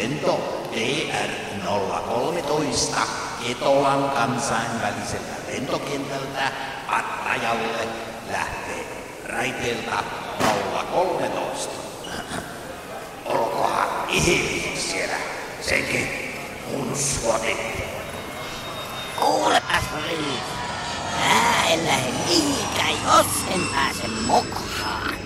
lento PR 013 Ketolan kansainvälisellä lentokentältä Pattajalle lähtee raiteelta 013. Olkohan ihminen siellä senkin mun suotikki. Kuulepas Riis, mä en lähde mihinkään, jos en pääse mukaan.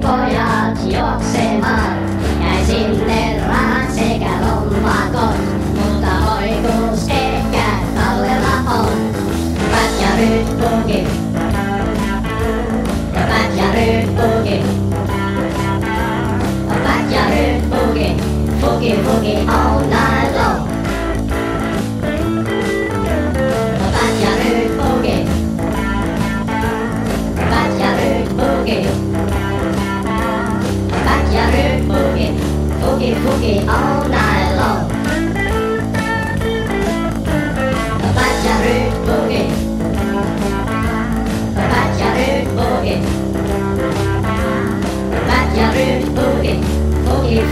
Pojat juoksemaan. Jäi sinne rahan sekä lompakon, mutta oikuus ehkä tallella on. Pätkä rytpuki, ja pätkä rytpuki. Ja rytpuki, puki puki all night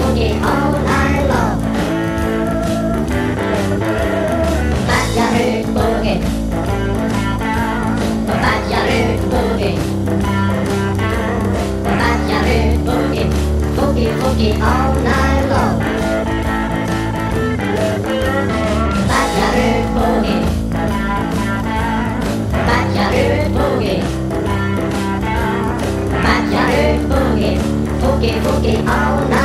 고기 all I love. 맞야를 고기 맞야를 고기 맞야를 고기 고기 고기 all I love. 맞야를 고기 맞야를 고기 맞야를 고기 고기 고기 all night